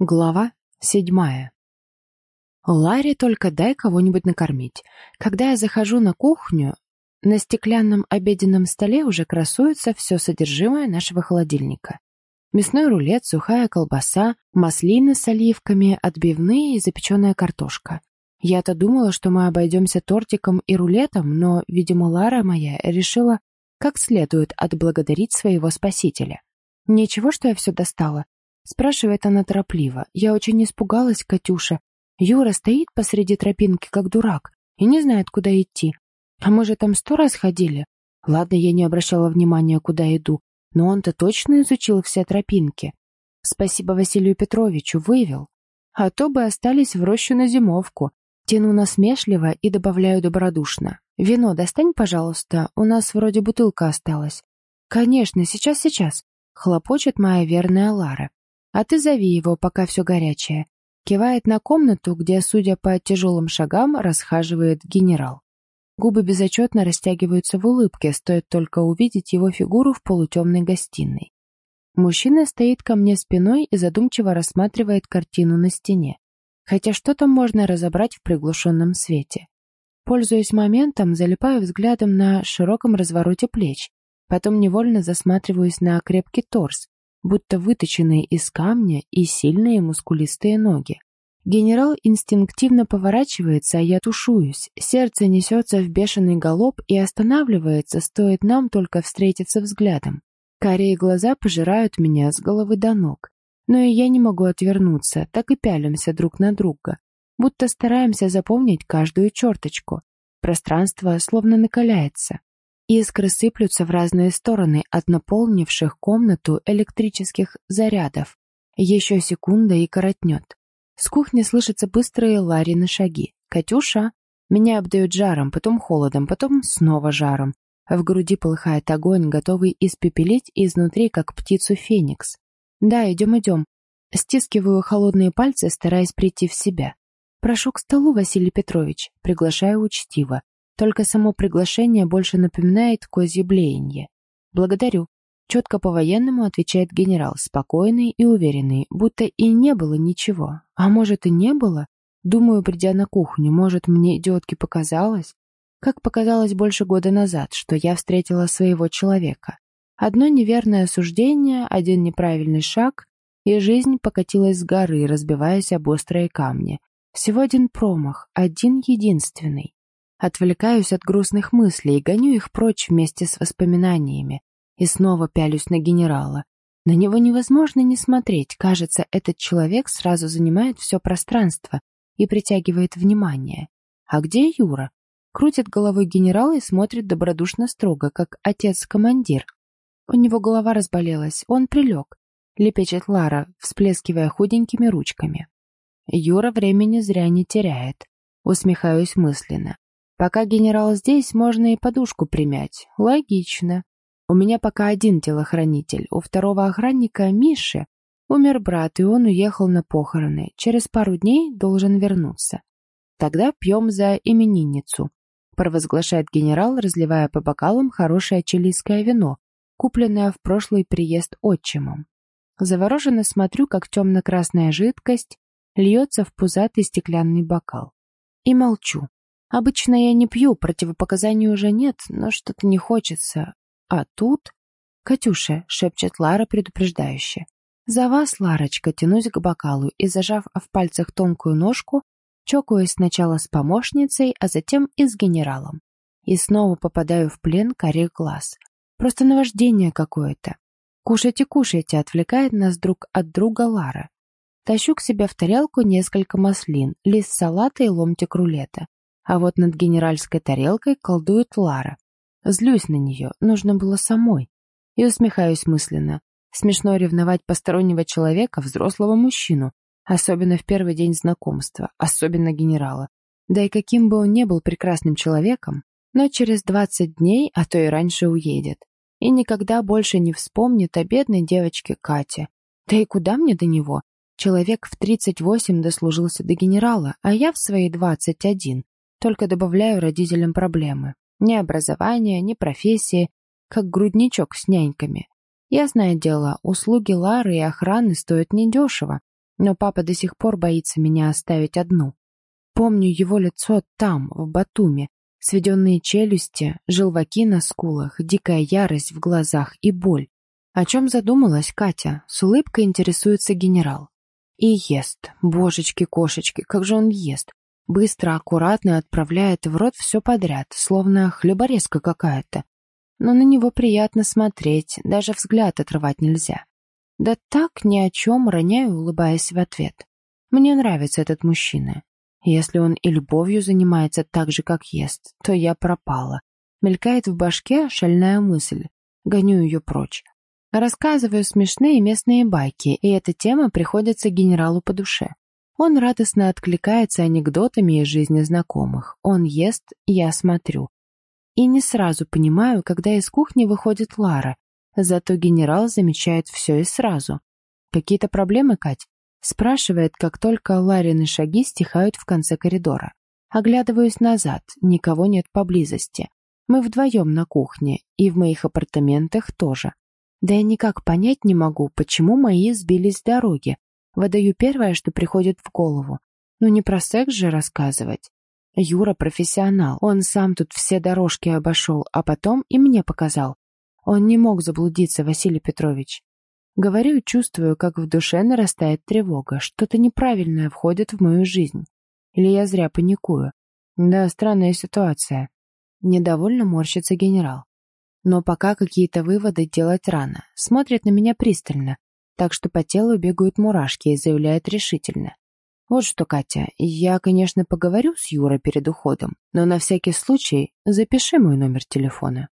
Глава седьмая. Ларри, только дай кого-нибудь накормить. Когда я захожу на кухню, на стеклянном обеденном столе уже красуется все содержимое нашего холодильника. Мясной рулет, сухая колбаса, маслины с оливками, отбивные и запеченная картошка. Я-то думала, что мы обойдемся тортиком и рулетом, но, видимо, Лара моя решила как следует отблагодарить своего спасителя. Ничего, что я все достала. Спрашивает она торопливо. Я очень испугалась, Катюша. Юра стоит посреди тропинки, как дурак, и не знает, куда идти. А мы же там сто раз ходили. Ладно, я не обращала внимания, куда иду, но он-то точно изучил все тропинки. Спасибо Василию Петровичу, вывел. А то бы остались в рощу на зимовку. Тяну насмешливо и добавляю добродушно. «Вино достань, пожалуйста, у нас вроде бутылка осталась». «Конечно, сейчас, сейчас», — хлопочет моя верная Лара. А ты зови его, пока все горячее. Кивает на комнату, где, судя по тяжелым шагам, расхаживает генерал. Губы безотчетно растягиваются в улыбке, стоит только увидеть его фигуру в полутемной гостиной. Мужчина стоит ко мне спиной и задумчиво рассматривает картину на стене. Хотя что там можно разобрать в приглушенном свете? Пользуясь моментом, залипаю взглядом на широком развороте плеч, потом невольно засматриваюсь на крепкий торс, будто выточенные из камня и сильные мускулистые ноги. Генерал инстинктивно поворачивается, а я тушуюсь. Сердце несется в бешеный галоп и останавливается, стоит нам только встретиться взглядом. Карие глаза пожирают меня с головы до ног. Но и я не могу отвернуться, так и пялимся друг на друга, будто стараемся запомнить каждую черточку. Пространство словно накаляется. Искры сыплются в разные стороны от наполнивших комнату электрических зарядов. Еще секунда и коротнет. С кухни слышатся быстрые Ларины шаги. «Катюша!» Меня обдают жаром, потом холодом, потом снова жаром. В груди полыхает огонь, готовый испепелить изнутри, как птицу феникс. «Да, идем, идем». Стискиваю холодные пальцы, стараясь прийти в себя. «Прошу к столу, Василий Петрович», приглашаю учтиво. Только само приглашение больше напоминает козье блеяние. «Благодарю», — четко по-военному отвечает генерал, спокойный и уверенный, будто и не было ничего. А может и не было? Думаю, придя на кухню, может, мне, идиотке, показалось? Как показалось больше года назад, что я встретила своего человека. Одно неверное суждение, один неправильный шаг, и жизнь покатилась с горы, разбиваясь об острые камни. Всего один промах, один единственный. Отвлекаюсь от грустных мыслей и гоню их прочь вместе с воспоминаниями. И снова пялюсь на генерала. На него невозможно не смотреть. Кажется, этот человек сразу занимает все пространство и притягивает внимание. А где Юра? Крутит головой генерал и смотрит добродушно строго, как отец-командир. У него голова разболелась, он прилег. Лепечет Лара, всплескивая худенькими ручками. Юра времени зря не теряет. Усмехаюсь мысленно. Пока генерал здесь, можно и подушку примять. Логично. У меня пока один телохранитель. У второго охранника, Миши, умер брат, и он уехал на похороны. Через пару дней должен вернуться. Тогда пьем за именинницу, провозглашает генерал, разливая по бокалам хорошее чилийское вино, купленное в прошлый приезд отчимом. Завороженно смотрю, как темно-красная жидкость льется в пузатый стеклянный бокал. И молчу. Обычно я не пью, противопоказаний уже нет, но что-то не хочется. А тут... «Катюша», — шепчет Лара предупреждающе. «За вас, Ларочка, тянусь к бокалу и, зажав в пальцах тонкую ножку, чокаюсь сначала с помощницей, а затем и с генералом. И снова попадаю в плен карих глаз. Просто наваждение какое-то. «Кушайте, кушайте», — отвлекает нас друг от друга Лара. Тащу к себе в тарелку несколько маслин, лист салата и ломтик рулета. А вот над генеральской тарелкой колдует Лара. Злюсь на нее, нужно было самой. И усмехаюсь мысленно. Смешно ревновать постороннего человека, взрослого мужчину, особенно в первый день знакомства, особенно генерала. Да и каким бы он ни был прекрасным человеком, но через 20 дней, а то и раньше уедет. И никогда больше не вспомнит о бедной девочке Кате. Да и куда мне до него? Человек в 38 дослужился до генерала, а я в свои 21 только добавляю родителям проблемы. Ни образования, ни профессии, как грудничок с няньками. Ясное дело, услуги Лары и охраны стоят недешево, Но папа до сих пор боится меня оставить одну. Помню его лицо там, в Батуми, сведенные челюсти, желваки на скулах, дикая ярость в глазах и боль. О чем задумалась Катя? С улыбкой интересуется генерал. И ест. Божечки-кошечки, как же он ест. Быстро, аккуратно отправляет в рот все подряд, словно хлеборезка какая-то. Но на него приятно смотреть, даже взгляд отрывать нельзя. Да так ни о чем роняю, улыбаясь в ответ. Мне нравится этот мужчина. Если он и любовью занимается так же, как ест, то я пропала. Мелькает в башке шальная мысль. Гоню ее прочь. Рассказываю смешные местные байки, и эта тема приходится генералу по душе. Он радостно откликается анекдотами из жизни знакомых. Он ест, я смотрю. И не сразу понимаю, когда из кухни выходит Лара, Зато генерал замечает все и сразу. «Какие-то проблемы, Кать?» Спрашивает, как только Ларины шаги стихают в конце коридора. Оглядываюсь назад, никого нет поблизости. Мы вдвоем на кухне, и в моих апартаментах тоже. Да я никак понять не могу, почему мои сбились с дороги. Выдаю первое, что приходит в голову. Ну не про секс же рассказывать. Юра профессионал, он сам тут все дорожки обошел, а потом и мне показал. Он не мог заблудиться, Василий Петрович. Говорю чувствую, как в душе нарастает тревога. Что-то неправильное входит в мою жизнь. Или я зря паникую. Да, странная ситуация. Недовольно морщится генерал. Но пока какие-то выводы делать рано. Смотрит на меня пристально, так что по телу бегают мурашки и заявляет решительно. Вот что, Катя, я, конечно, поговорю с Юрой перед уходом, но на всякий случай запиши мой номер телефона.